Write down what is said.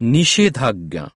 নিষেধাজ্ঞা।